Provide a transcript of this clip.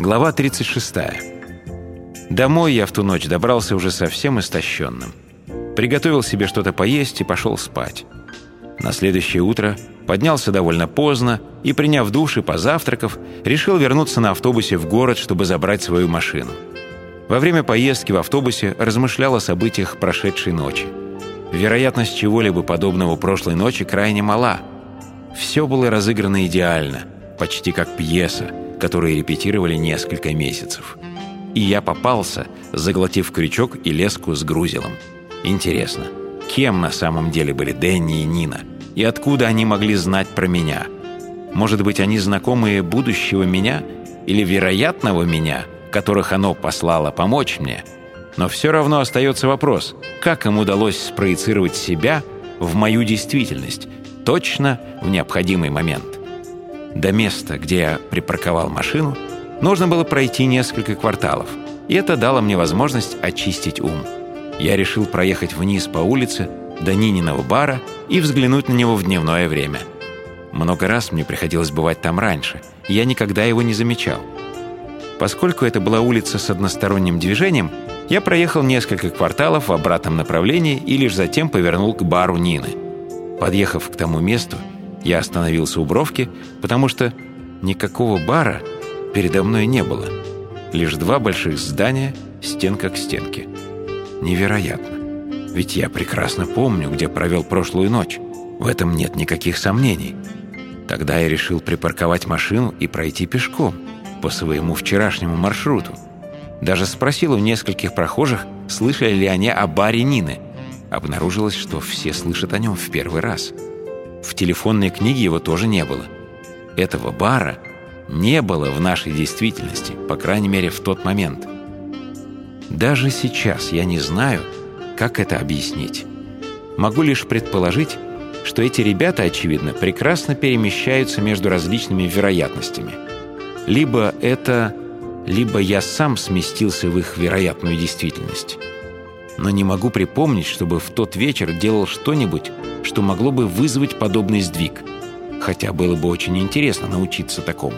Глава 36. Домой я в ту ночь добрался уже совсем истощенным. Приготовил себе что-то поесть и пошел спать. На следующее утро поднялся довольно поздно и, приняв душ и позавтракав, решил вернуться на автобусе в город, чтобы забрать свою машину. Во время поездки в автобусе размышлял о событиях прошедшей ночи. Вероятность чего-либо подобного прошлой ночи крайне мала. Все было разыграно идеально, почти как пьеса, которую репетировали несколько месяцев. И я попался, заглотив крючок и леску с грузилом. Интересно, кем на самом деле были Дэнни и Нина? И откуда они могли знать про меня? Может быть, они знакомые будущего меня или вероятного меня, которых оно послало помочь мне? Но все равно остается вопрос, как им удалось спроецировать себя в мою действительность, точно в необходимый момент. До места, где я припарковал машину, нужно было пройти несколько кварталов, и это дало мне возможность очистить ум. Я решил проехать вниз по улице до Нининого бара и взглянуть на него в дневное время. Много раз мне приходилось бывать там раньше, и я никогда его не замечал. Поскольку это была улица с односторонним движением, я проехал несколько кварталов в обратном направлении и лишь затем повернул к бару Нины. Подъехав к тому месту, я остановился у бровки, потому что никакого бара передо мной не было. Лишь два больших здания, стенка к стенке. Невероятно. Ведь я прекрасно помню, где провел прошлую ночь. В этом нет никаких сомнений. Тогда я решил припарковать машину и пройти пешком по своему вчерашнему маршруту. Даже спросил у нескольких прохожих, слышали ли они о баре Нины. Обнаружилось, что все слышат о нем в первый раз. В телефонной книге его тоже не было. Этого бара не было в нашей действительности, по крайней мере, в тот момент. Даже сейчас я не знаю, как это объяснить? Могу лишь предположить, что эти ребята, очевидно, прекрасно перемещаются между различными вероятностями. Либо это, либо я сам сместился в их вероятную действительность. Но не могу припомнить, чтобы в тот вечер делал что-нибудь, что могло бы вызвать подобный сдвиг. Хотя было бы очень интересно научиться такому.